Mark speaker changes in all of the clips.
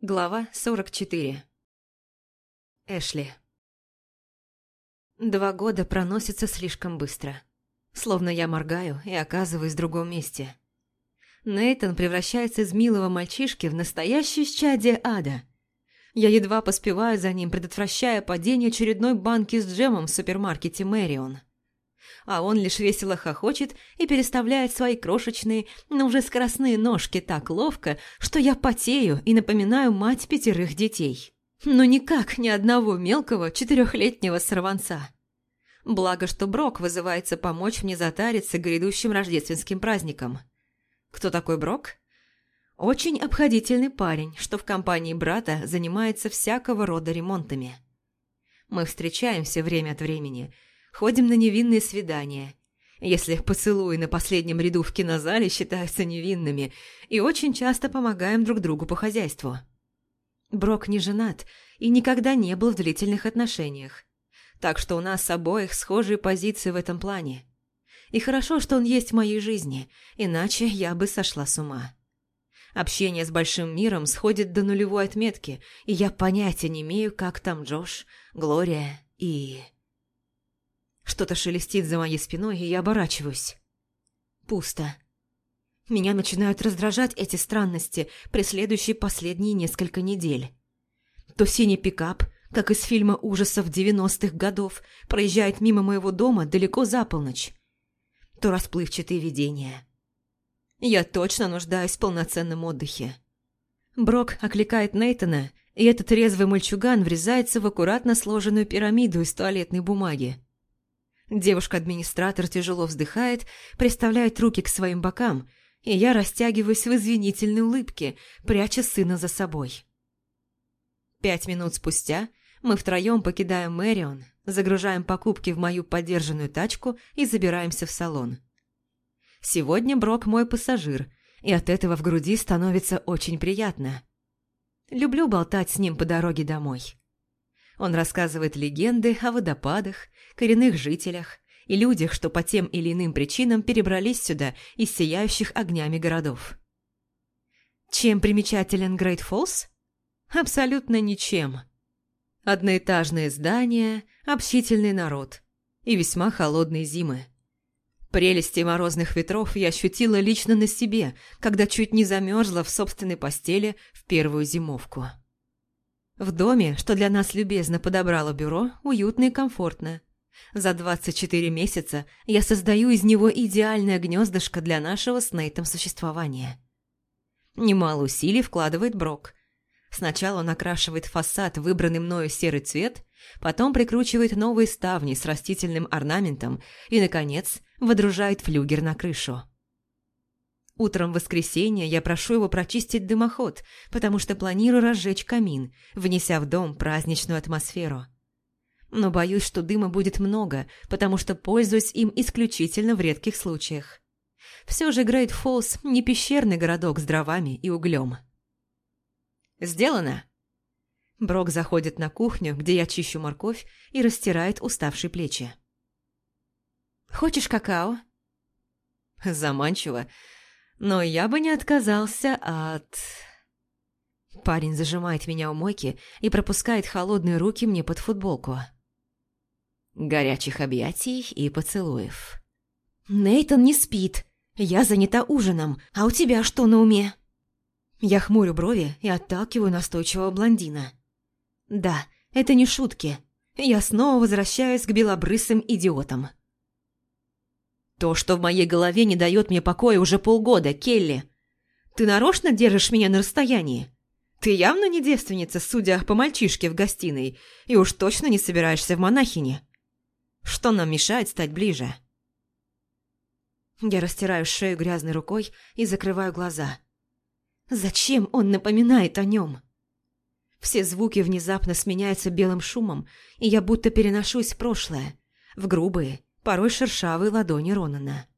Speaker 1: Глава 44 Эшли Два года проносятся слишком быстро. Словно я моргаю и оказываюсь в другом месте. Нейтан превращается из милого мальчишки в настоящее чадие ада. Я едва поспеваю за ним, предотвращая падение очередной банки с джемом в супермаркете Мэрион а он лишь весело хохочет и переставляет свои крошечные, но уже скоростные ножки так ловко, что я потею и напоминаю мать пятерых детей. Но никак ни одного мелкого четырехлетнего сорванца. Благо, что Брок вызывается помочь мне затариться грядущим рождественским праздником. Кто такой Брок? Очень обходительный парень, что в компании брата занимается всякого рода ремонтами. Мы встречаемся время от времени – Ходим на невинные свидания. Если поцелуи на последнем ряду в кинозале считаются невинными, и очень часто помогаем друг другу по хозяйству. Брок не женат и никогда не был в длительных отношениях. Так что у нас обоих схожие позиции в этом плане. И хорошо, что он есть в моей жизни, иначе я бы сошла с ума. Общение с большим миром сходит до нулевой отметки, и я понятия не имею, как там Джош, Глория и... Что-то шелестит за моей спиной, и я оборачиваюсь. Пусто. Меня начинают раздражать эти странности, преследующие последние несколько недель. То синий пикап, как из фильма ужасов 90-х годов, проезжает мимо моего дома далеко за полночь. То расплывчатые видения. Я точно нуждаюсь в полноценном отдыхе. Брок окликает Нейтона, и этот резвый мальчуган врезается в аккуратно сложенную пирамиду из туалетной бумаги. Девушка-администратор тяжело вздыхает, приставляет руки к своим бокам, и я растягиваюсь в извинительной улыбке, пряча сына за собой. Пять минут спустя мы втроем покидаем Мэрион, загружаем покупки в мою подержанную тачку и забираемся в салон. Сегодня Брок мой пассажир, и от этого в груди становится очень приятно. Люблю болтать с ним по дороге домой. Он рассказывает легенды о водопадах, коренных жителях и людях, что по тем или иным причинам перебрались сюда из сияющих огнями городов. Чем примечателен Грейт Фоллс? Абсолютно ничем. Одноэтажные здания, общительный народ и весьма холодные зимы. Прелести морозных ветров я ощутила лично на себе, когда чуть не замерзла в собственной постели в первую зимовку. В доме, что для нас любезно подобрало бюро, уютно и комфортно. За 24 месяца я создаю из него идеальное гнездышко для нашего с Нейтом существования. Немало усилий вкладывает Брок. Сначала он окрашивает фасад выбранный мною серый цвет, потом прикручивает новые ставни с растительным орнаментом и, наконец, водружает флюгер на крышу. Утром в воскресенье я прошу его прочистить дымоход, потому что планирую разжечь камин, внеся в дом праздничную атмосферу. Но боюсь, что дыма будет много, потому что пользуюсь им исключительно в редких случаях. Все же Грейт Фоллс не пещерный городок с дровами и углем. «Сделано!» Брок заходит на кухню, где я чищу морковь, и растирает уставшие плечи. «Хочешь какао?» Заманчиво, но я бы не отказался от... Парень зажимает меня у мойки и пропускает холодные руки мне под футболку. Горячих объятий и поцелуев. Нейтон не спит. Я занята ужином. А у тебя что на уме? Я хмурю брови и отталкиваю настойчивого блондина. Да, это не шутки. Я снова возвращаюсь к белобрысым идиотам. То, что в моей голове не дает мне покоя уже полгода, Келли. Ты нарочно держишь меня на расстоянии? Ты явно не девственница, судя по мальчишке в гостиной, и уж точно не собираешься в монахине. Что нам мешает стать ближе? Я растираю шею грязной рукой и закрываю глаза. Зачем он напоминает о нем? Все звуки внезапно сменяются белым шумом, и я будто переношусь в прошлое, в грубые, порой шершавые ладони Ронана.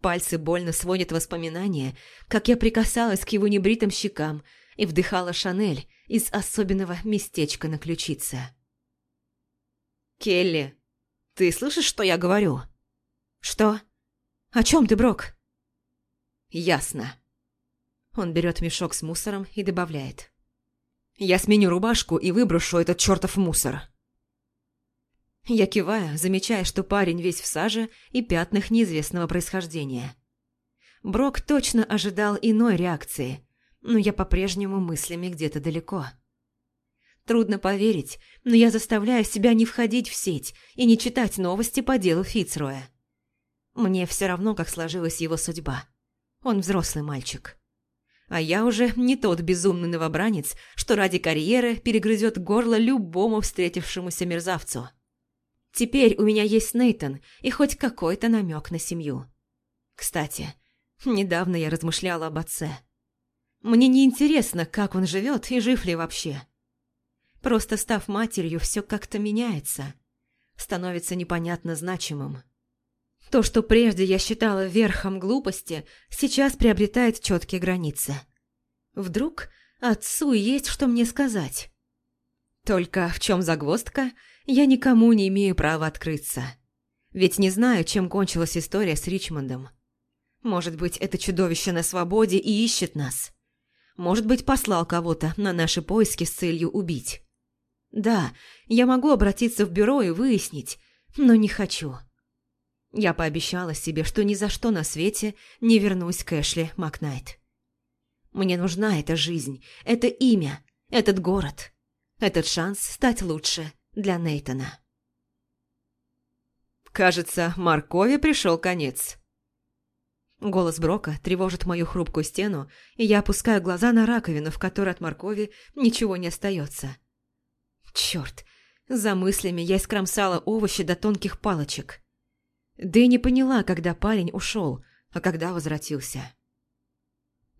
Speaker 1: Пальцы больно сводят воспоминания, как я прикасалась к его небритым щекам и вдыхала Шанель из особенного местечка на ключице. «Келли, ты слышишь, что я говорю?» «Что? О чем ты, Брок?» «Ясно». Он берет мешок с мусором и добавляет. Я сменю рубашку и выброшу этот чертов мусор. Я киваю, замечая, что парень весь в саже и пятнах неизвестного происхождения. Брок точно ожидал иной реакции, но я по-прежнему мыслями где-то далеко. Трудно поверить, но я заставляю себя не входить в сеть и не читать новости по делу Фицроя. Мне все равно, как сложилась его судьба. Он взрослый мальчик. А я уже не тот безумный новобранец, что ради карьеры перегрызет горло любому встретившемуся мерзавцу. Теперь у меня есть Нейтон и хоть какой-то намек на семью. Кстати, недавно я размышляла об отце. Мне не интересно, как он живет и жив ли вообще. Просто став матерью, все как-то меняется. Становится непонятно значимым. То, что прежде я считала верхом глупости, сейчас приобретает четкие границы. Вдруг отцу есть что мне сказать. Только в чем загвоздка, я никому не имею права открыться. Ведь не знаю, чем кончилась история с Ричмондом. Может быть, это чудовище на свободе и ищет нас. Может быть, послал кого-то на наши поиски с целью убить. Да, я могу обратиться в бюро и выяснить, но не хочу. Я пообещала себе, что ни за что на свете не вернусь к Эшли Макнайт. Мне нужна эта жизнь, это имя, этот город, этот шанс стать лучше для Нейтона. Кажется, Маркове пришел конец. Голос Брока тревожит мою хрупкую стену, и я опускаю глаза на раковину, в которой от моркови ничего не остается. Черт, за мыслями я искромсала овощи до тонких палочек. Да и не поняла, когда парень ушел, а когда возвратился.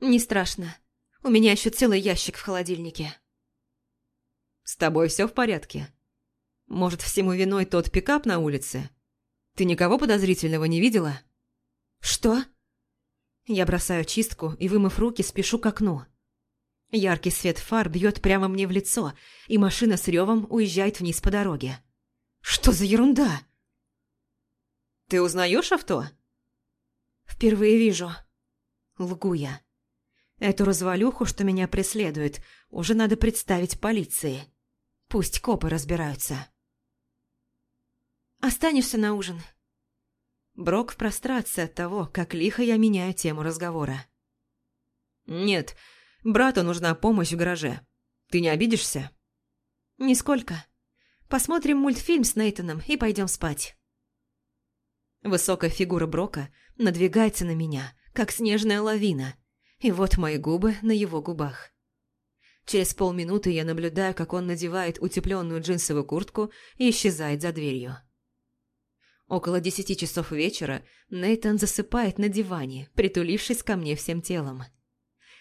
Speaker 1: «Не страшно. У меня еще целый ящик в холодильнике». «С тобой все в порядке? Может, всему виной тот пикап на улице? Ты никого подозрительного не видела?» «Что?» Я бросаю чистку и, вымыв руки, спешу к окну. Яркий свет фар бьет прямо мне в лицо, и машина с ревом уезжает вниз по дороге. «Что за ерунда?» Ты узнаешь авто?» «Впервые вижу». Лгу я. Эту развалюху, что меня преследует, уже надо представить полиции. Пусть копы разбираются. «Останешься на ужин?» Брок в прострации от того, как лихо я меняю тему разговора. «Нет, брату нужна помощь в гараже. Ты не обидишься?» «Нисколько. Посмотрим мультфильм с Нейтаном и пойдем спать». Высокая фигура Брока надвигается на меня, как снежная лавина, и вот мои губы на его губах. Через полминуты я наблюдаю, как он надевает утепленную джинсовую куртку и исчезает за дверью. Около десяти часов вечера Нейтан засыпает на диване, притулившись ко мне всем телом.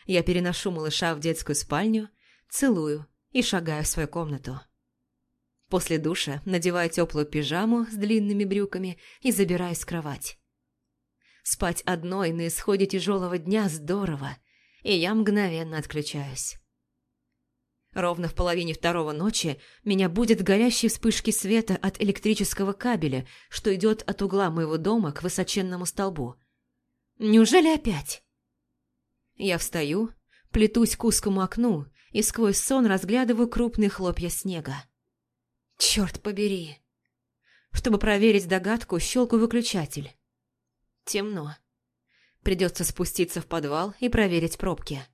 Speaker 1: Я переношу малыша в детскую спальню, целую и шагаю в свою комнату. После душа надеваю теплую пижаму с длинными брюками и забираюсь в кровать. Спать одной на исходе тяжелого дня здорово, и я мгновенно отключаюсь. Ровно в половине второго ночи меня будет горящие вспышки света от электрического кабеля, что идет от угла моего дома к высоченному столбу. Неужели опять? Я встаю, плетусь к узкому окну и сквозь сон разглядываю крупные хлопья снега. Черт побери. Чтобы проверить догадку, щелкаю выключатель. Темно. Придется спуститься в подвал и проверить пробки.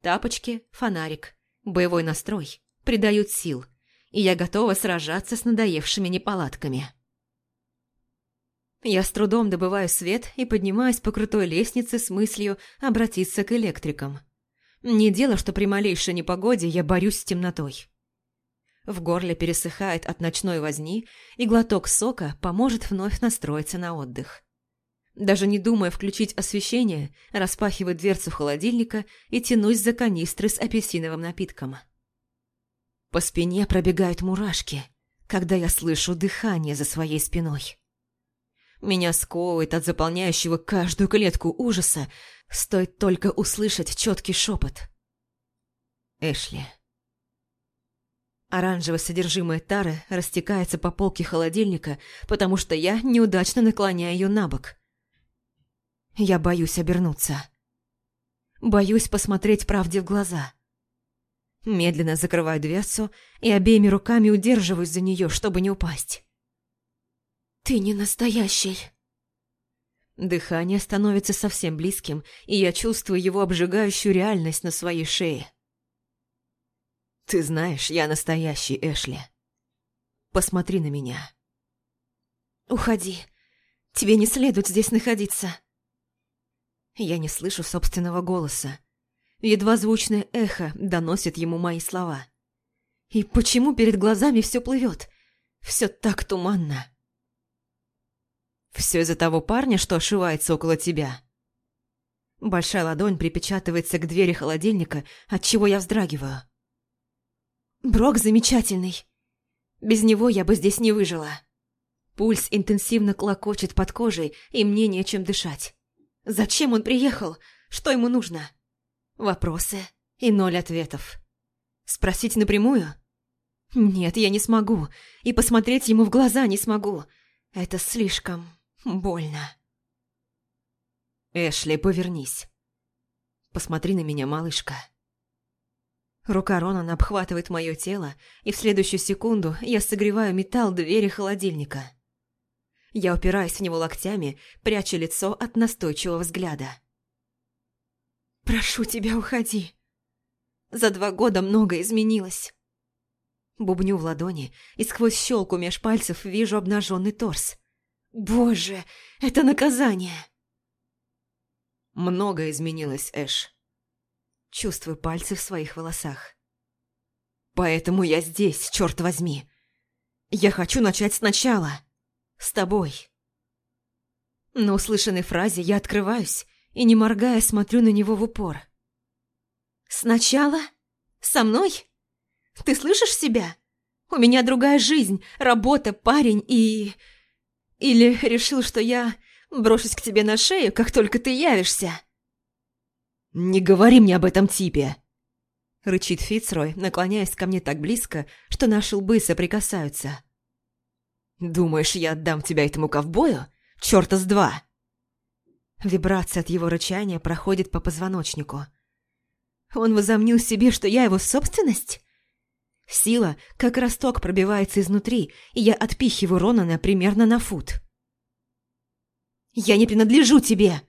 Speaker 1: Тапочки, фонарик, боевой настрой придают сил, и я готова сражаться с надоевшими неполадками. Я с трудом добываю свет и поднимаюсь по крутой лестнице с мыслью обратиться к электрикам. Не дело, что при малейшей непогоде я борюсь с темнотой. В горле пересыхает от ночной возни, и глоток сока поможет вновь настроиться на отдых. Даже не думая включить освещение, распахиваю дверцу холодильника и тянусь за канистры с апельсиновым напитком. По спине пробегают мурашки, когда я слышу дыхание за своей спиной. Меня сковывает от заполняющего каждую клетку ужаса, стоит только услышать четкий шепот. Эшли. Оранжевое содержимое тары растекается по полке холодильника, потому что я неудачно наклоняю ее на бок. Я боюсь обернуться. Боюсь посмотреть правде в глаза. Медленно закрываю дверцу и обеими руками удерживаюсь за нее, чтобы не упасть. «Ты не настоящий!» Дыхание становится совсем близким, и я чувствую его обжигающую реальность на своей шее. «Ты знаешь, я настоящий, Эшли. Посмотри на меня». «Уходи. Тебе не следует здесь находиться». Я не слышу собственного голоса. Едва звучное эхо доносит ему мои слова. И почему перед глазами все плывет? Все так туманно. Все из-за того парня, что ошивается около тебя. Большая ладонь припечатывается к двери холодильника, от чего я вздрагиваю. Брок замечательный. Без него я бы здесь не выжила. Пульс интенсивно клокочет под кожей, и мне нечем дышать. Зачем он приехал? Что ему нужно? Вопросы и ноль ответов. Спросить напрямую? Нет, я не смогу. И посмотреть ему в глаза не смогу. Это слишком больно. Эшли, повернись. Посмотри на меня, малышка. Рука Ронана обхватывает мое тело, и в следующую секунду я согреваю металл двери холодильника. Я упираюсь в него локтями, пряча лицо от настойчивого взгляда. «Прошу тебя, уходи. За два года многое изменилось». Бубню в ладони, и сквозь щелку меж пальцев вижу обнаженный торс. «Боже, это наказание!» Многое изменилось, Эш. Чувствую пальцы в своих волосах. «Поэтому я здесь, черт возьми. Я хочу начать сначала. С тобой». На услышанной фразе я открываюсь и, не моргая, смотрю на него в упор. «Сначала? Со мной? Ты слышишь себя? У меня другая жизнь, работа, парень и... Или решил, что я брошусь к тебе на шею, как только ты явишься?» «Не говори мне об этом типе!» Рычит Фицрой, наклоняясь ко мне так близко, что наши лбы соприкасаются. «Думаешь, я отдам тебя этому ковбою? Чёрта с два!» Вибрация от его рычания проходит по позвоночнику. Он возомнил себе, что я его собственность? Сила, как росток, пробивается изнутри, и я отпихиваю Ронана примерно на фут. «Я не принадлежу тебе!»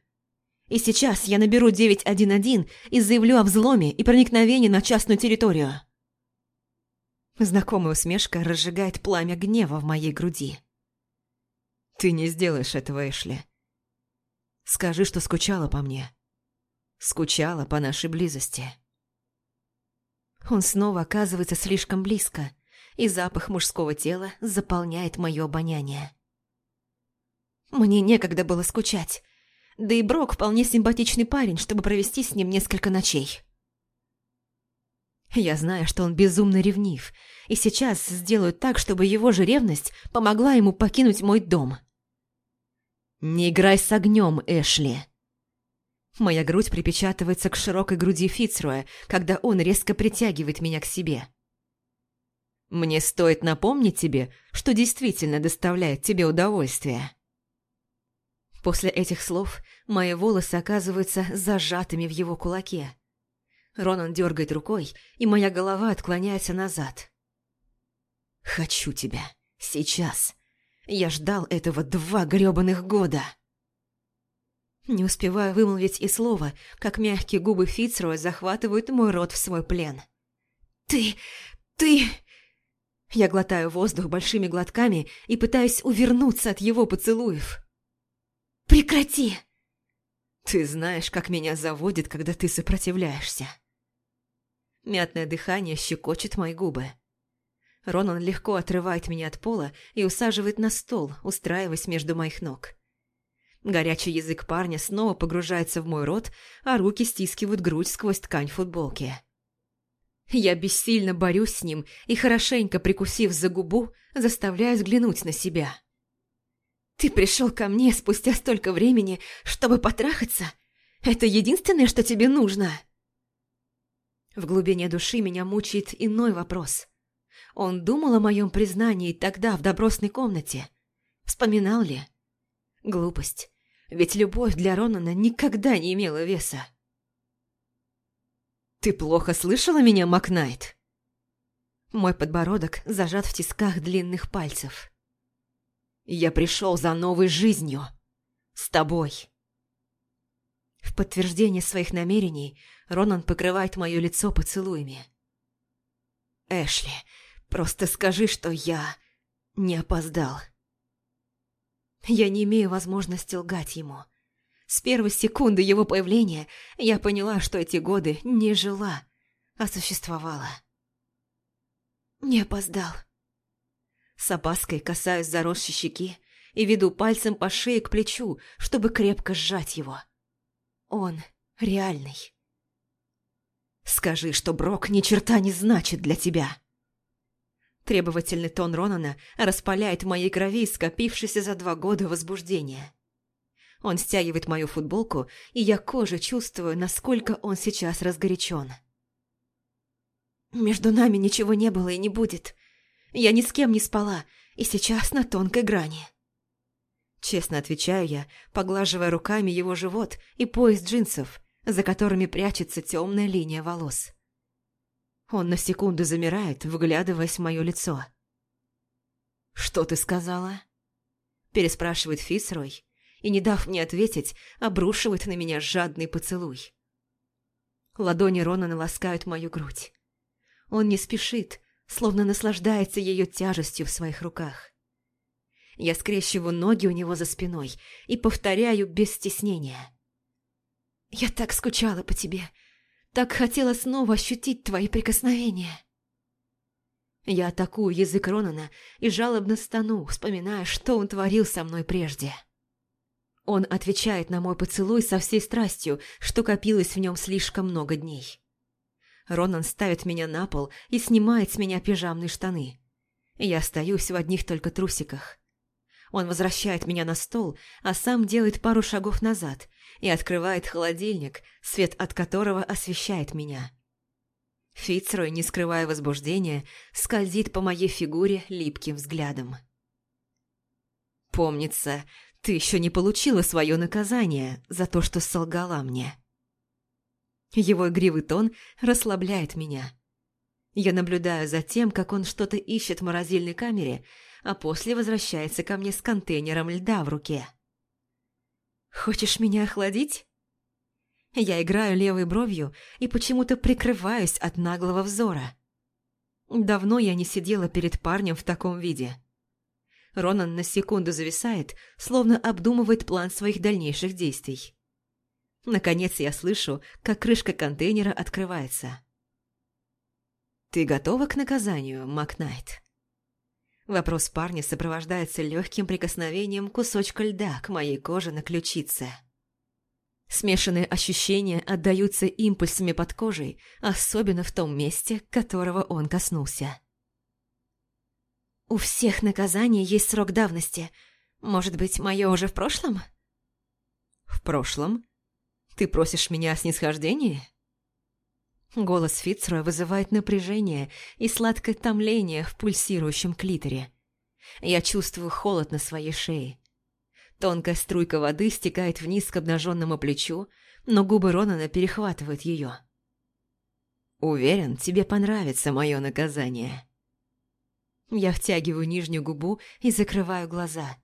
Speaker 1: И сейчас я наберу 911 и заявлю о взломе и проникновении на частную территорию. Знакомая усмешка разжигает пламя гнева в моей груди. «Ты не сделаешь этого, Эшли. Скажи, что скучала по мне. Скучала по нашей близости. Он снова оказывается слишком близко, и запах мужского тела заполняет мое обоняние. Мне некогда было скучать, да и Брок вполне симпатичный парень, чтобы провести с ним несколько ночей. Я знаю, что он безумно ревнив, и сейчас сделаю так, чтобы его же ревность помогла ему покинуть мой дом – «Не играй с огнем, Эшли!» Моя грудь припечатывается к широкой груди Фицруя, когда он резко притягивает меня к себе. «Мне стоит напомнить тебе, что действительно доставляет тебе удовольствие». После этих слов мои волосы оказываются зажатыми в его кулаке. Ронан дергает рукой, и моя голова отклоняется назад. «Хочу тебя. Сейчас. Я ждал этого два грёбаных года. Не успеваю вымолвить и слова, как мягкие губы Фицроя захватывают мой рот в свой плен. «Ты... ты...» Я глотаю воздух большими глотками и пытаюсь увернуться от его поцелуев. «Прекрати!» «Ты знаешь, как меня заводит, когда ты сопротивляешься». Мятное дыхание щекочет мои губы. Ронан легко отрывает меня от пола и усаживает на стол, устраиваясь между моих ног. Горячий язык парня снова погружается в мой рот, а руки стискивают грудь сквозь ткань футболки. Я бессильно борюсь с ним и, хорошенько прикусив за губу, заставляю взглянуть на себя. «Ты пришел ко мне спустя столько времени, чтобы потрахаться? Это единственное, что тебе нужно?» В глубине души меня мучает иной вопрос – он думал о моем признании тогда в добросной комнате. Вспоминал ли? Глупость. Ведь любовь для Ронана никогда не имела веса. «Ты плохо слышала меня, Макнайт?» Мой подбородок зажат в тисках длинных пальцев. «Я пришел за новой жизнью. С тобой». В подтверждение своих намерений Ронан покрывает мое лицо поцелуями. «Эшли, просто скажи, что я не опоздал». Я не имею возможности лгать ему. С первой секунды его появления я поняла, что эти годы не жила, а существовала. Не опоздал. С опаской касаюсь заросшей щеки и веду пальцем по шее к плечу, чтобы крепко сжать его. Он реальный. Скажи, что Брок ни черта не значит для тебя. Требовательный тон Ронана распаляет в моей крови скопившееся за два года возбуждение. Он стягивает мою футболку, и я кожей чувствую, насколько он сейчас разгорячен. Между нами ничего не было и не будет. Я ни с кем не спала, и сейчас на тонкой грани. Честно отвечаю я, поглаживая руками его живот и пояс джинсов, за которыми прячется темная линия волос. Он на секунду замирает, вглядываясь в мое лицо. «Что ты сказала?» Переспрашивает Фисрой и, не дав мне ответить, обрушивает на меня жадный поцелуй. Ладони Ронана ласкают мою грудь. Он не спешит, словно наслаждается ее тяжестью в своих руках. Я скрещиваю ноги у него за спиной и повторяю без стеснения. «Я так скучала по тебе, так хотела снова ощутить твои прикосновения». Я атакую язык Ронана и жалобно стану, вспоминая, что он творил со мной прежде. Он отвечает на мой поцелуй со всей страстью, что копилось в нем слишком много дней. Ронан ставит меня на пол и снимает с меня пижамные штаны. Я остаюсь в одних только трусиках. Он возвращает меня на стол, а сам делает пару шагов назад и открывает холодильник, свет от которого освещает меня. Фицрой, не скрывая возбуждения, скользит по моей фигуре липким взглядом. «Помнится, ты еще не получила свое наказание за то, что солгала мне». Его игривый тон расслабляет меня. Я наблюдаю за тем, как он что-то ищет в морозильной камере, а после возвращается ко мне с контейнером льда в руке. «Хочешь меня охладить?» Я играю левой бровью и почему-то прикрываюсь от наглого взора. Давно я не сидела перед парнем в таком виде. Ронан на секунду зависает, словно обдумывает план своих дальнейших действий. Наконец я слышу, как крышка контейнера открывается. «Ты готова к наказанию, Макнайт?» Вопрос парня сопровождается легким прикосновением кусочка льда к моей коже на ключице. Смешанные ощущения отдаются импульсами под кожей, особенно в том месте, которого он коснулся. «У всех наказаний есть срок давности. Может быть, мое уже в прошлом?» «В прошлом?» Ты просишь меня о снисхождении?» Голос Фицроя вызывает напряжение и сладкое томление в пульсирующем клиторе. Я чувствую холод на своей шее. Тонкая струйка воды стекает вниз к обнаженному плечу, но губы Ронана перехватывают ее. «Уверен, тебе понравится мое наказание». Я втягиваю нижнюю губу и закрываю глаза.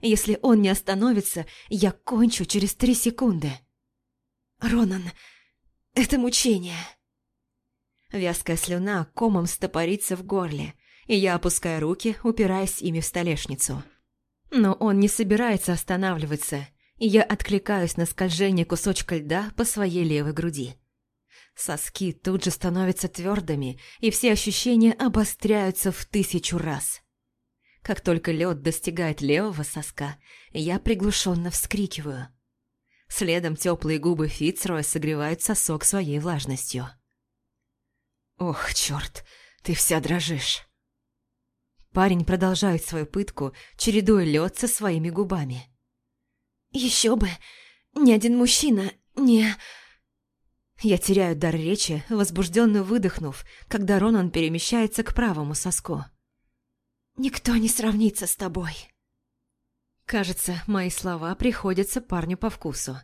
Speaker 1: Если он не остановится, я кончу через три секунды. «Ронан, это мучение!» Вязкая слюна комом стопорится в горле, и я опускаю руки, упираясь ими в столешницу. Но он не собирается останавливаться, и я откликаюсь на скольжение кусочка льда по своей левой груди. Соски тут же становятся твердыми, и все ощущения обостряются в тысячу раз. Как только лед достигает левого соска, я приглушенно вскрикиваю – Следом теплые губы Фицроя согревают сосок своей влажностью. «Ох, черт, ты вся дрожишь!» Парень продолжает свою пытку, чередуя лед со своими губами. «Еще бы! Ни один мужчина не...» Я теряю дар речи, возбужденно выдохнув, когда Ронан перемещается к правому соску. «Никто не сравнится с тобой!» Кажется, мои слова приходятся парню по вкусу.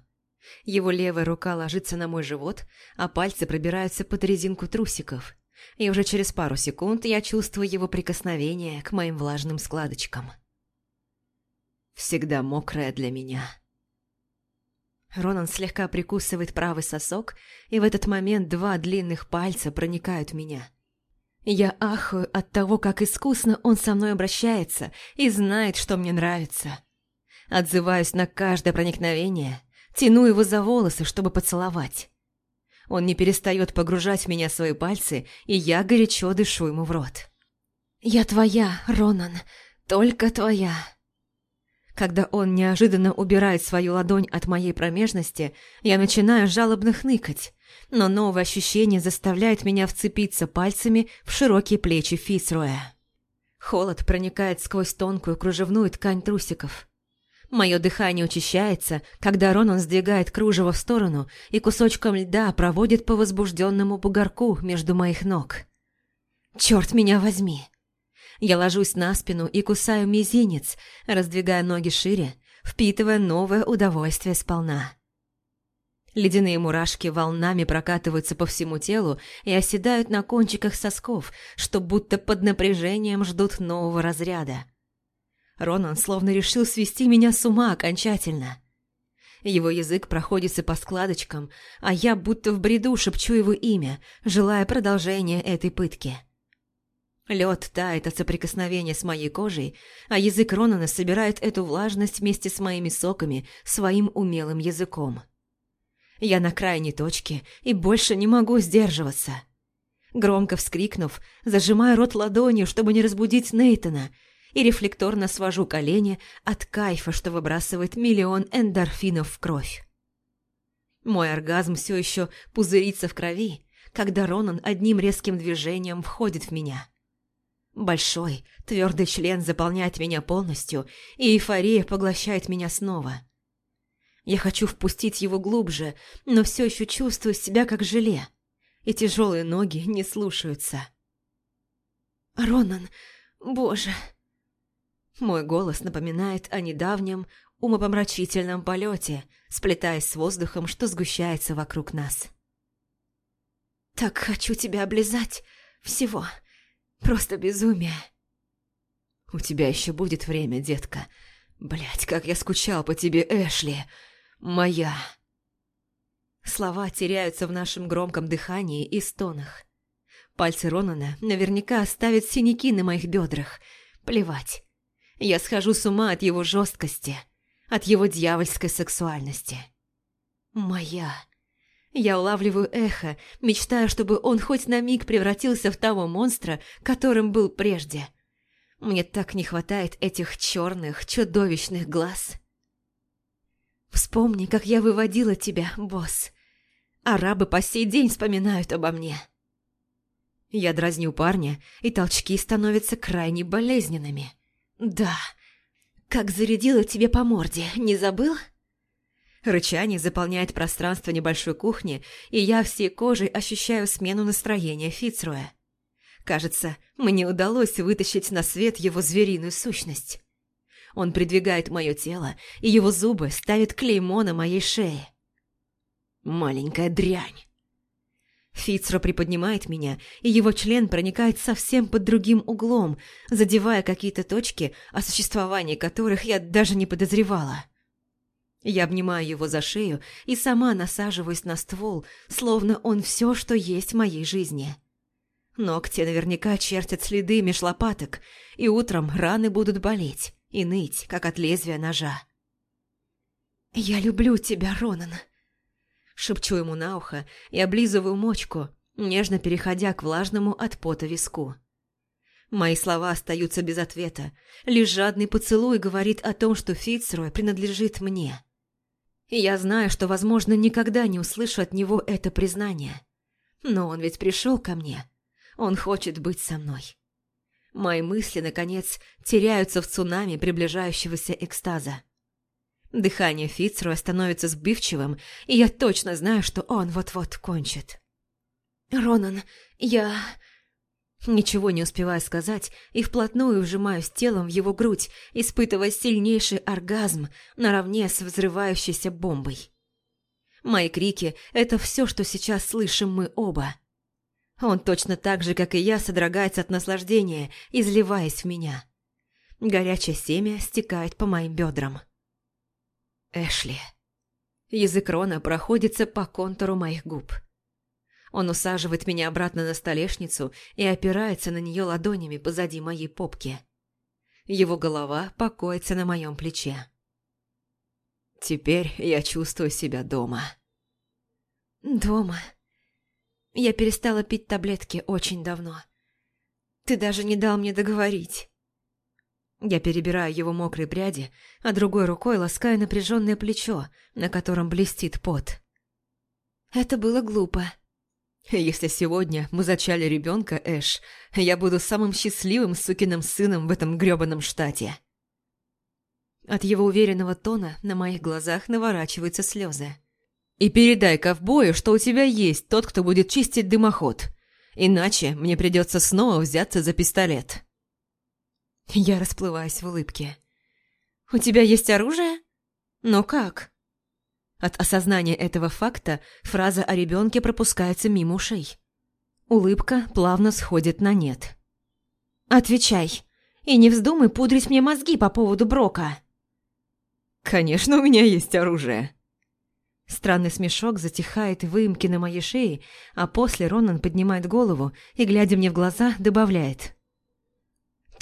Speaker 1: Его левая рука ложится на мой живот, а пальцы пробираются под резинку трусиков. И уже через пару секунд я чувствую его прикосновение к моим влажным складочкам. Всегда мокрая для меня. Ронан слегка прикусывает правый сосок, и в этот момент два длинных пальца проникают в меня. Я ахаю от того, как искусно он со мной обращается и знает, что мне нравится. Отзываюсь на каждое проникновение, тяну его за волосы, чтобы поцеловать. Он не перестает погружать в меня свои пальцы, и я горячо дышу ему в рот. «Я твоя, Ронан, только твоя». Когда он неожиданно убирает свою ладонь от моей промежности, я начинаю жалобно хныкать, но новое ощущение заставляет меня вцепиться пальцами в широкие плечи Фицроя. Холод проникает сквозь тонкую кружевную ткань трусиков. Мое дыхание учащается, когда Ронан сдвигает кружево в сторону и кусочком льда проводит по возбужденному бугорку между моих ног. «Черт меня возьми!» Я ложусь на спину и кусаю мизинец, раздвигая ноги шире, впитывая новое удовольствие сполна. Ледяные мурашки волнами прокатываются по всему телу и оседают на кончиках сосков, что будто под напряжением ждут нового разряда. Ронан словно решил свести меня с ума окончательно. Его язык проходится по складочкам, а я будто в бреду шепчу его имя, желая продолжения этой пытки. Лед тает от соприкосновения с моей кожей, а язык Ронана собирает эту влажность вместе с моими соками своим умелым языком. Я на крайней точке и больше не могу сдерживаться. Громко вскрикнув, зажимаю рот ладонью, чтобы не разбудить Нейтона, и рефлекторно свожу колени от кайфа, что выбрасывает миллион эндорфинов в кровь. Мой оргазм все еще пузырится в крови, когда Ронан одним резким движением входит в меня. Большой, твердый член заполняет меня полностью, и эйфория поглощает меня снова. Я хочу впустить его глубже, но все еще чувствую себя как желе, и тяжелые ноги не слушаются. «Ронан, боже!» Мой голос напоминает о недавнем умопомрачительном полете, сплетаясь с воздухом, что сгущается вокруг нас. «Так хочу тебя облизать всего!» Просто безумие. У тебя еще будет время, детка. Блять, как я скучал по тебе, Эшли. Моя. Слова теряются в нашем громком дыхании и стонах. Пальцы Ронана наверняка оставят синяки на моих бедрах. Плевать. Я схожу с ума от его жесткости, от его дьявольской сексуальности. Моя. Я улавливаю эхо, мечтая, чтобы он хоть на миг превратился в того монстра, которым был прежде. Мне так не хватает этих черных, чудовищных глаз. Вспомни, как я выводила тебя, босс. Арабы по сей день вспоминают обо мне. Я дразню парня, и толчки становятся крайне болезненными. Да, как зарядила тебе по морде, не забыл? — Рычание заполняет пространство небольшой кухни, и я всей кожей ощущаю смену настроения Фицруя. Кажется, мне удалось вытащить на свет его звериную сущность. Он придвигает мое тело, и его зубы ставят клеймо на моей шее. Маленькая дрянь. Фицро приподнимает меня, и его член проникает совсем под другим углом, задевая какие-то точки, о существовании которых я даже не подозревала. Я обнимаю его за шею и сама насаживаюсь на ствол, словно он все, что есть в моей жизни. Ногти наверняка чертят следы меж лопаток, и утром раны будут болеть и ныть, как от лезвия ножа. «Я люблю тебя, Ронан!» Шепчу ему на ухо и облизываю мочку, нежно переходя к влажному от пота виску. Мои слова остаются без ответа. Лишь жадный поцелуй говорит о том, что Фицрой принадлежит мне. Я знаю, что, возможно, никогда не услышу от него это признание. Но он ведь пришел ко мне. Он хочет быть со мной. Мои мысли, наконец, теряются в цунами приближающегося экстаза. Дыхание Фицруя становится сбивчивым, и я точно знаю, что он вот-вот кончит. «Ронан, я...» Ничего не успеваю сказать и вплотную вжимаюсь телом в его грудь, испытывая сильнейший оргазм наравне с взрывающейся бомбой. Мои крики – это все, что сейчас слышим мы оба. Он точно так же, как и я, содрогается от наслаждения, изливаясь в меня. Горячее семя стекает по моим бедрам. Эшли. Язык Рона проходится по контуру моих губ. Он усаживает меня обратно на столешницу и опирается на нее ладонями позади моей попки. Его голова покоится на моем плече. Теперь я чувствую себя дома. Дома. Я перестала пить таблетки очень давно. Ты даже не дал мне договорить. Я перебираю его мокрые пряди, а другой рукой ласкаю напряженное плечо, на котором блестит пот. Это было глупо. Если сегодня мы зачали ребенка, Эш, я буду самым счастливым сукиным сыном в этом грёбаном штате. От его уверенного тона на моих глазах наворачиваются слезы. «И передай ковбою, что у тебя есть тот, кто будет чистить дымоход. Иначе мне придется снова взяться за пистолет». Я расплываюсь в улыбке. «У тебя есть оружие? Но как?» От осознания этого факта фраза о ребенке пропускается мимо ушей. Улыбка плавно сходит на нет. «Отвечай, и не вздумай пудрить мне мозги по поводу Брока!» «Конечно, у меня есть оружие!» Странный смешок затихает в выемке на моей шее, а после Ронан поднимает голову и, глядя мне в глаза, добавляет.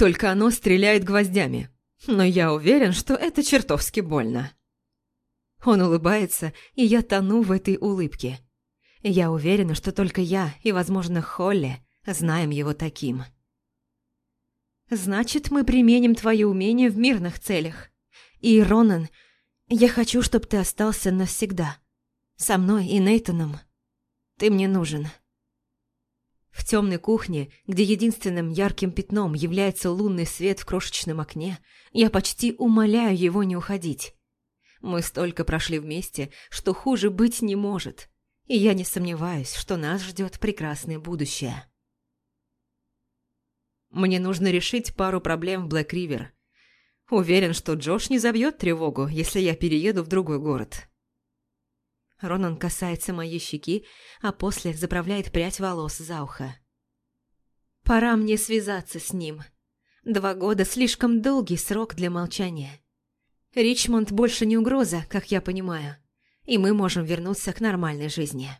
Speaker 1: «Только оно стреляет гвоздями, но я уверен, что это чертовски больно». Он улыбается, и я тону в этой улыбке. Я уверена, что только я и, возможно, Холли знаем его таким. «Значит, мы применим твои умения в мирных целях. И, Ронан, я хочу, чтобы ты остался навсегда. Со мной и Нейтаном. Ты мне нужен». В темной кухне, где единственным ярким пятном является лунный свет в крошечном окне, я почти умоляю его не уходить. Мы столько прошли вместе, что хуже быть не может, и я не сомневаюсь, что нас ждет прекрасное будущее. Мне нужно решить пару проблем в Блэк-Ривер. Уверен, что Джош не забьет тревогу, если я перееду в другой город. Ронан касается моей щеки, а после заправляет прядь волос за ухо. Пора мне связаться с ним. Два года – слишком долгий срок для молчания. Ричмонд больше не угроза, как я понимаю, и мы можем вернуться к нормальной жизни.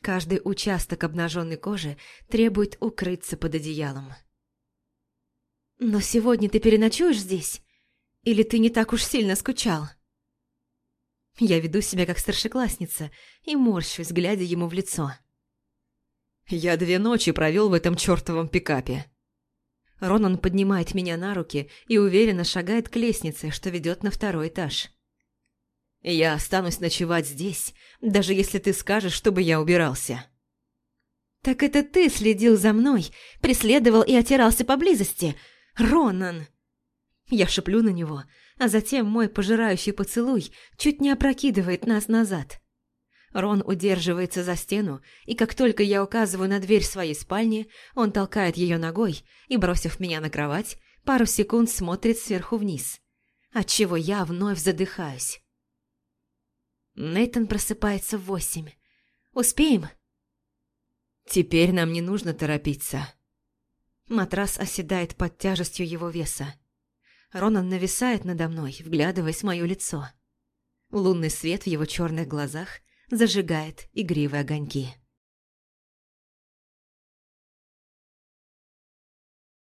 Speaker 1: Каждый участок обнаженной кожи требует укрыться под одеялом. «Но сегодня ты переночуешь здесь? Или ты не так уж сильно скучал?» Я веду себя как старшеклассница и морщусь, глядя ему в лицо. «Я две ночи провел в этом чертовом пикапе», Ронан поднимает меня на руки и уверенно шагает к лестнице, что ведет на второй этаж. «Я останусь ночевать здесь, даже если ты скажешь, чтобы я убирался». «Так это ты следил за мной, преследовал и отирался поблизости, Ронан!» Я шеплю на него, а затем мой пожирающий поцелуй чуть не опрокидывает нас назад. Рон удерживается за стену, и как только я указываю на дверь своей спальни, он толкает ее ногой и, бросив меня на кровать, пару секунд смотрит сверху вниз, отчего я вновь задыхаюсь. Нейтан просыпается в восемь. «Успеем?» «Теперь нам не нужно торопиться». Матрас оседает под тяжестью его веса. Ронан нависает надо мной, вглядываясь в мое лицо. Лунный свет в его черных глазах зажигает игривые огоньки.